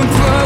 don't cry.